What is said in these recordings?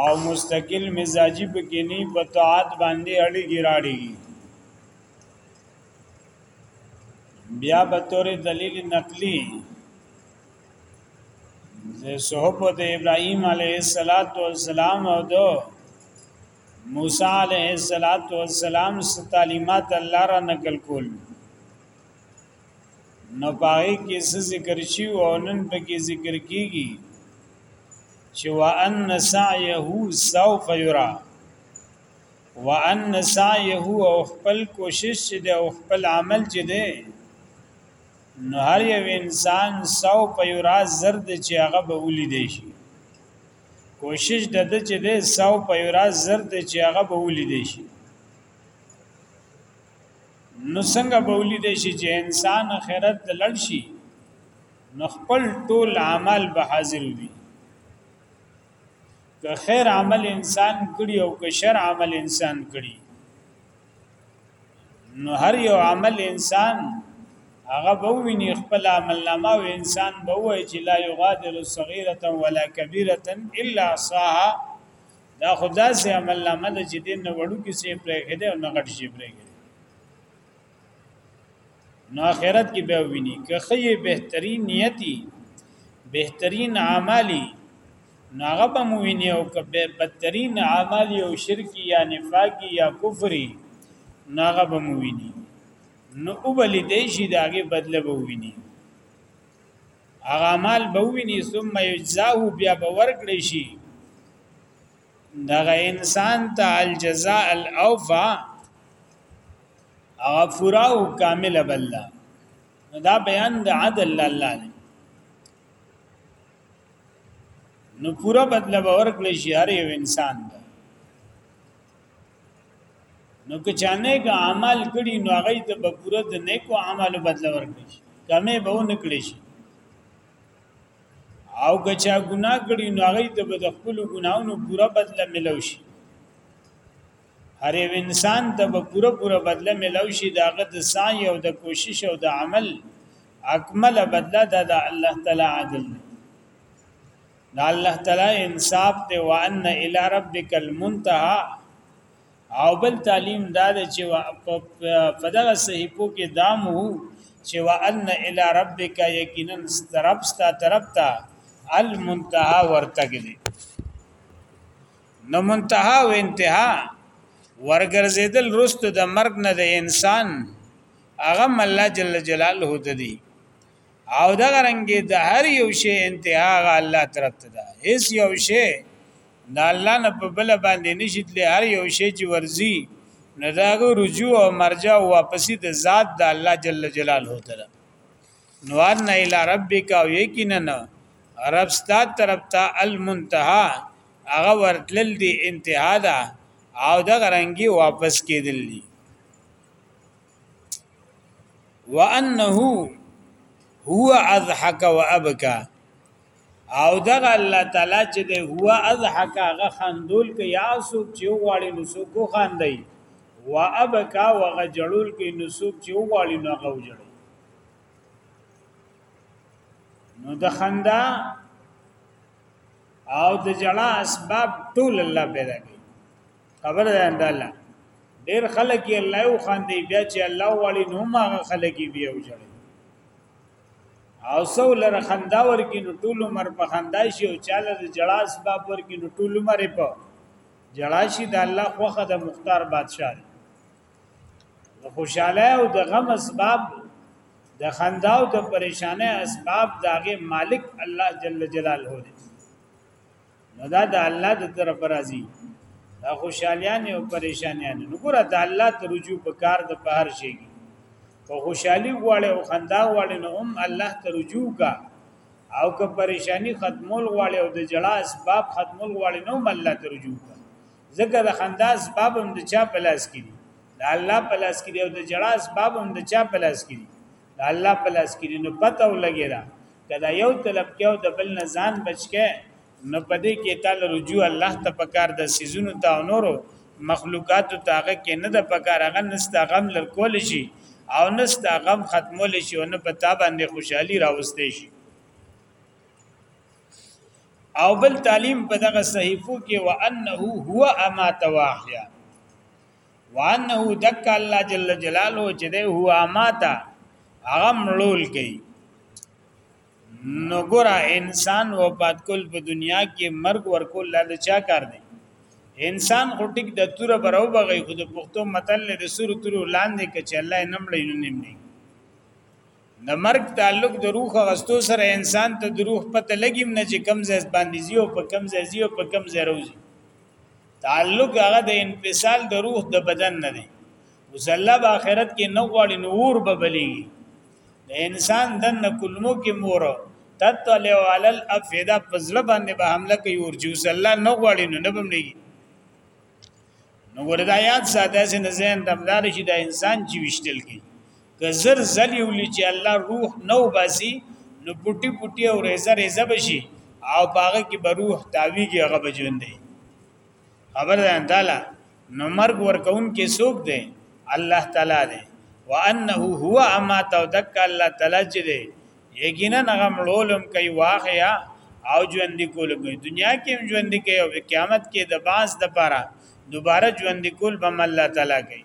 او مستقل مزاجی پکې نه په طاعت باندې اړیږي راړيږي بیا به تور دلیل نقلی زه صحبت ابراهیم علیه السلام او دو موسی علیه السلام ست تعلیمات الله را نقل کول نو پای کې څه ذکر شي او نن پکې ذکر کیږي چې وان سعيه سوف يرى وان سعيه او خپل کوشش چې دی او خپل عمل چې دی نو هر یو انسان سوف يرى زرد چې هغه به ولید شي کوشش د د چې د ساو په یورا زر د چې هغه به ولیدې شي نو څنګه بولی دی شي چې انسان آخرت ته لړ شي نو خپل ټول عمل به حاضر وي که خیر عمل انسان کړي او که شر عمل انسان کړي نو هر یو عمل انسان هغه به ویني خپل عمل نامه او انسان به وایي چې لا یغادر صغیره ولا کبیره الا صاحب دا خدا سي عمل نامه د چې دین نه وړو کې سي پرې کېده او نه غټ شي پرې کېده نو آخرت کې به ویني که خې بهترین نیتی بهترین اعمالی نو هغه به مو ویني او که بدترین اعمالی او شرکی یا نفاقی یا کفری نو هغه به مو ویني نو وبلی دې شي داګه بدله به ویني هغه مال به ویني ثم یجزاه بیا به ورکړي شي دغه انسان ته الجزاء الاوفا هغه پورا او کامل بل دا بیان د عدل الله دی نو پورا بدله ورکړي شي هر یو انسان ته نو که چا نیک عمل کړي نو هغه ته به پوره د نیکو عملو بدل ورکړي کمې به نه کړي شي او که چا ګناه کړي نو هغه ته به د خپل ګناونو پوره بدل ملو شي هر یو انسان ته به پوره پوره بدل ملو شي داغه د سعی او د کوشش او د عمل اکمل بدل د الله تعالی عادل دی دا الله تعالی انصاف ته وان الى ربک المنتهى او بل تعلیم دا چې په دغه صحیفو کې دام وو چې وان الى ربک یقینا طرف ستا طرف ته المنتهى ورتګ دي نو منتها او انتها ورګرځیدل رست د مرګ نه د انسان هغه الله جل جلاله ته دي او دا رنګي د هر یو شی انتها غ الله طرف ته ده هیڅ یو شی د الله نه په بل باندې نشیت له هر یو شی چې ورزي نه داغه رجوع او مرجع او واپسی د ذات د الله جل جلاله ته ده نو ان الى ربک او یقینا رب ستا طرف ته المنتها هغه ورتلل دی انتها ده او دا رنګي واپس کېدل دي وانه هو اضحك وابكى او دغه الله تعالی چې دی هو اضحك هغه خندول کې یا سوق چې غواړي نو سوق خاندي وابكى وغه جړول کې نو سوق چې غواړي نو هغه جړي نو د خندا او د جړا اسباب ټول الله پیدا کړي خبر ده اند الله ډیر خلک یې الله او خان دی بیا چې الله والی نو ما خلک یې بیا وجړي او سو لره خندا ورکی نو ټول عمر په خندا شي او چاله د جړا اسباب ورکی نو ټول عمر په جړا شي د الله خوخه د مختار بادشاہ دی د خوشاله او د غم اسباب د خندا او د پریشانه اسباب داغه مالک الله جل جلاله دی نو دا د الله د طرف راځي دا خوشحالیان او پریشانیان نو ګره د الله ته رجوع په کار د په هر شي کې په خوشحالي غواړي او خندا غواړي نو هم الله ته رجوع کا او که پریشانی ختمول غواړي او د جړا اسباب ختمول غواړي نو هم الله ته رجوع کا ځکه د خندا اسباب هم د چا په لاس کې دي د الله په لاس کې دي او د جړا اسباب هم د چا په لاس کې دي د الله په لاس کې نو پته ولګی دا کدا یو طلب کې او د بل نه ځان بچکه نو پدې کې تعالی رجوع الله ته پکار د سيزونو ته او نورو مخلوقات ته هغه کې نه د پکار هغه نستا غم لر کول شي او نستا غم ختمول شي او نه پتا باندې خوشحالي راوستي شي او بل تعلیم په دغه صحیفو کې وانه هو امات واحیا وانه دک الله جل جلاله چې ده هو اماتا هغه مړول کوي نو ګره انسان وفات کول په دنیا کې مرګ ورکول لاله چا کار دی انسان غټیک د تور برو بغي خود پختو متل د سور تور لاندې کچ الله نمړې نو نمړې د مرګ تعلق د روح غستو سره انسان ته د روح پته لګیم نه چې کم ځای باندې زی او په کم ځای زی او په کم ځای روزي تعلق هغه د انفصال د روح د بدن نه دی وزله په آخرت کې نه غواړي نور به بلیږي د انسان د نکلمو کې مور تطلع علی الافیدا پزله باندې به حمله کوي او چې وزله نه غواړي نو نه بملیږي نو وردا یاد ساته چې نه زین دمدار شي د انسان چې وشتل کی که زر زلی ولي چې الله روح نو باسي نو پټي پټي او ریزه ریزه بشي او باغه کې به روح تاویږي هغه به ژوندې خبر ده انداله نو مرګ ورکون کې سوق دی الله تعالی دی وانه هو اما تودک الله تعالی چې دی یقینا هغه مړولم کوي واخیا او ژوند کول کوي دنیا کې هم ژوند کوي او قیامت کې د باز د پاره دوباره ژوند کول به الله تعالی کوي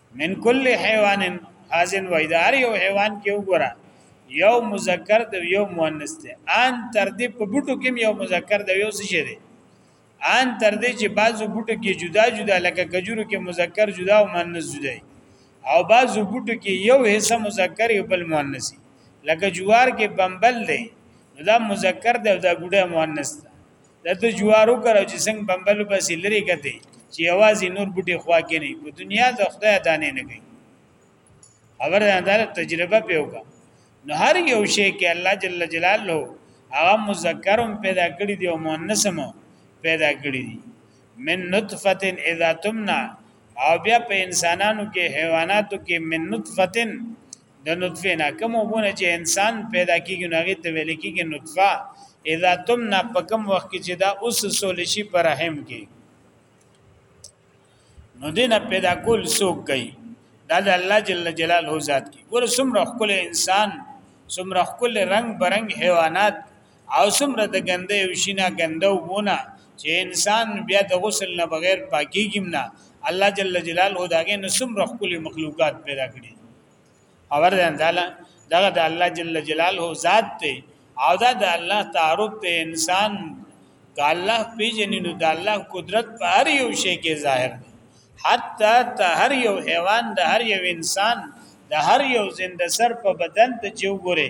من کل حیوان حازن وای دا هر یو حیوان کې وګوره یو مذکر د یو مؤنث دی ان تر دې په بوټو کې یو مذکر د یو څه شي دی ان تر دې چې بعضو بوټو کې جدا جدا لکه کجورو کې مذکر جدا او مؤنث جدا او بعضو بوټو کې یو حصہ مذکر یو بل مؤنث لکه جوار کې بمبل دی دا مذکر دی او دا ګډه مؤنث دی دته جوارو کرو چې څنګه بمبل بس لري کته چې आवाज نور بوټي خوا کې نه په دنیا د خدای دانه نه کوي خبر اندار تجربه په وکا نو هر یو شی کې الله جل جلاله هغه مذکرم پیدا کړی دی او مؤنثم پیدا کړی دی من نطفه اذا تمنا او بیا په انسانانو کې حیواناتو کې من نطفه د نطفه نه کوم وبونه چې انسان پیدا کیږي نو هغه ته ویل کیږي نطفه اذا تمنا په کوم وخت کې چې دا اوس سول شي پر رحم کې نو دینه پیدا کول سوق کوي دا د الله جل جلاله ذات کې ګور سمره خپل انسان سمره خپل رنگ برنګ حیوانات او سمره د ګنده او شینا ګنده وونه چې انسان بیا د غسل نه بغیر پاکیږي نه الله جل جلاله داګه نو سمره خپل مخلوقات پیدا کړی اور ده تعالی دغه د الله جل جلاله ذات ته او دا د الله تعارف ته انسان د الله پیژنې نو د الله قدرت په هر یو شی کې ظاهر دی حتی ته هر یو حیوان د هر یو انسان د هر یو زنده سر په بدن ته چې وګوره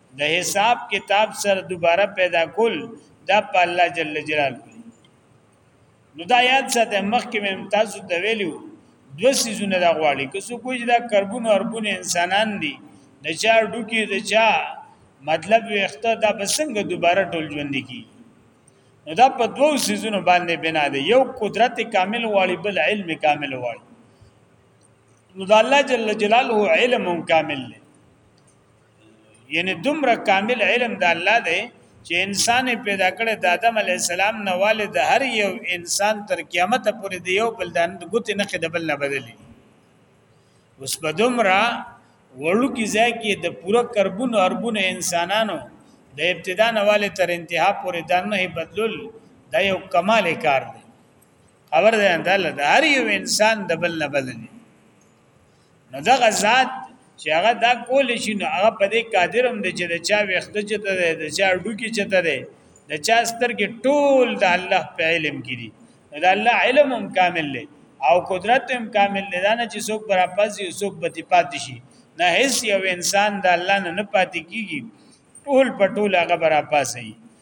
د حساب کتاب سره دوباره پیدا کول دا په الله جل جلاله نو دا یاد ساته مخکې مې تاسو ته ویلو دو سيزونه دا غواړي که څو کوی دا کربون اربون انسانان دي د چا ډوکی د چا مطلب ویخته دا بسنګ دوباره ټول ژوند کی نو دا په دوو سيزونو باندې بنا دی یو قدرت کامل غواړي بل علم کامل غواړي نو دا الله جل جلاله علم کامل دی یعنی دومره کامل علم د الله دی چې انسان پیدا کړي د آدم علی السلام نه والد هر یو انسان تر قیامت پورې دی یو بل د ګوت نه خدای بل نه بدلی اوس په دومره وړو کې ځای کې د پوره کربون اربون انسانانو د ابتدا نه والد تر انتها پورې د نه بدلول دا یو کمال کار دی خبر ده دا هر یو انسان د بل نه بدلی نو دغه ذات چې هغه دا کول شي نو هغه په دې قادر هم دی چې د چا ویخته چته دی د چا ډوکی چته دی د چا سترګې ټول د الله په علم کې دي د الله علم هم کامل دی او قدرت هم کامل دی دا نه چې څوک پر اپاز یو څوک به پاتې شي نه هیڅ یو انسان د الله نه نه پاتې کیږي ټول په ټول هغه بر اپاز دی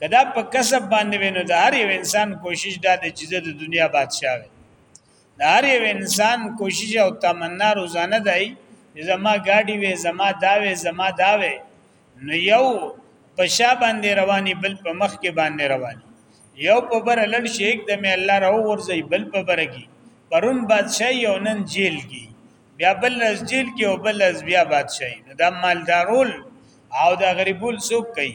کدا په کسب باندې وینو د هر یو انسان کوشش دا دی چې د دنیا بادشاه وي د هر یو انسان کوشش او تمنا روزانه دی زما گاډي وي زما دا وي زما دا وي نو یو په شا باندې رواني بل په مخ کې باندې رواني یو په بر لړ شیخ د می الله راو ورځي بل په برګي پرون بادشاہي او نن جیل کې بیا بل از جیل کې او بل از بیا بادشاہي دا مالدارول او دا غریبول څوک کوي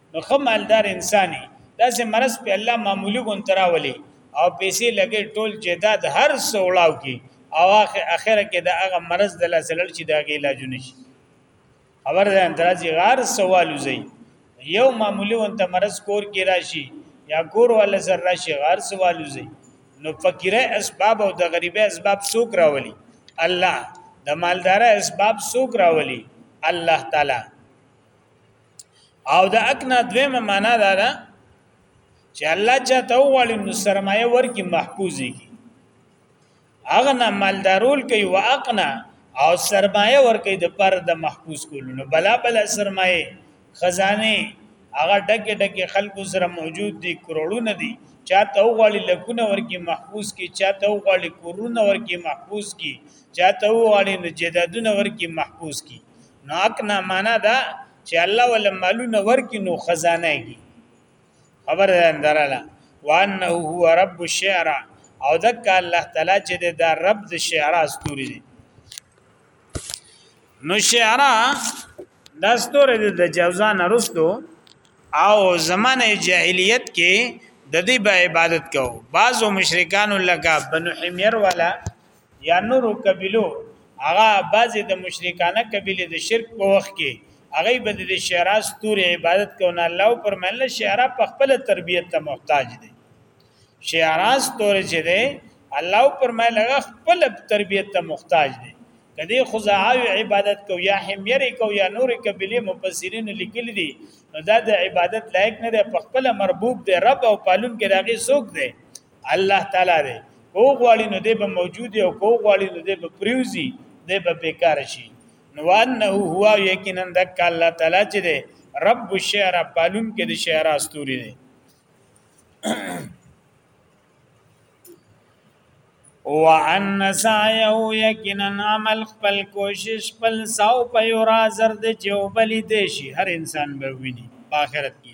نو خه مالدار انساني داسې مرز په الله معمولی ګون تراولي او پیسې لګي ټول جیداد هر سوړاو کی او اخره کې د هغه مرز د لاسلړ چې د هغه علاج نشي خبر ده اندرازي غار سوال وزي یو معمولی ون ته مرز کور کې راشي یا کور ول سر راشي غار سوال وزي نو فقیره اسباب او د غریبه اسباب سوک راولي الله د مالدار اسباب سوک راولي الله تعالی او د اکنا دویمه معنا دا ده چې الله چاته وغواړي نو سرمایه ورکی محفوظي کی اغنا مالدارول کوي واقنا او سرمایه ورکی د پر د محفوظ کولو نو بلا بلا سرمایه خزانه هغه ډکه ډکه خلکو سره موجود دي کروڑونه دي چاته وغواړي لکونه ورکی محفوظ کی چاته وغواړي کورونه ورکی محفوظ کی چاته وغواړي نجدادونه ورکی محفوظ کی نو اکنا معنا دا چې الله ول مالونه ورکی نو خزانه کی خبر ده اندراله وانه هو رب الشعر او دک الله تعالی چې دا رب د شعر استوري دي نو شعر د استوري د جوزان رستو او زمانه جاهلیت کې د دې به عبادت کو بعضو مشرکان لکه بنو حمیر والا یا نورو قبیلو هغه بعضې د مشرکانه قبیلې د شرک په وخت کې هغه به د شعرا ستوري عبادت کوي نه الله پر مل شعرا په خپل تربیت ته محتاج دي شعرا ستوري چې دي الله پر مل خپل تربیت ته محتاج دي کدی خزاعی عبادت کو یا حمیری کو یا نور قبلی مفسرین لیکل دي نو دا د عبادت لایق نه دی په خپل مربوب دی رب او پالون کې راغی سوق دی الله تعالی دی کو غواړي نو دی به موجود او کو غواړي نو دی به پریوزي دی به بیکار شي نو انه هو یقینا دک الله تعالی چې دی رب الشعر پالون کې د شعر استوري دی وان سعیه یقینا عمل خپل کوشش خپل ساو په یورا زرد چې وبلی دی شي هر انسان به ویني په آخرت کې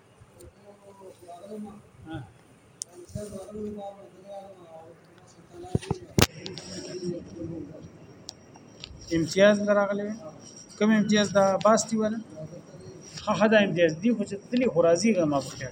امتیاز لراغلی کوم امتیاز دا باستی ولا خه دا امتیاز دی خو چې تلی خو راځي غما پکې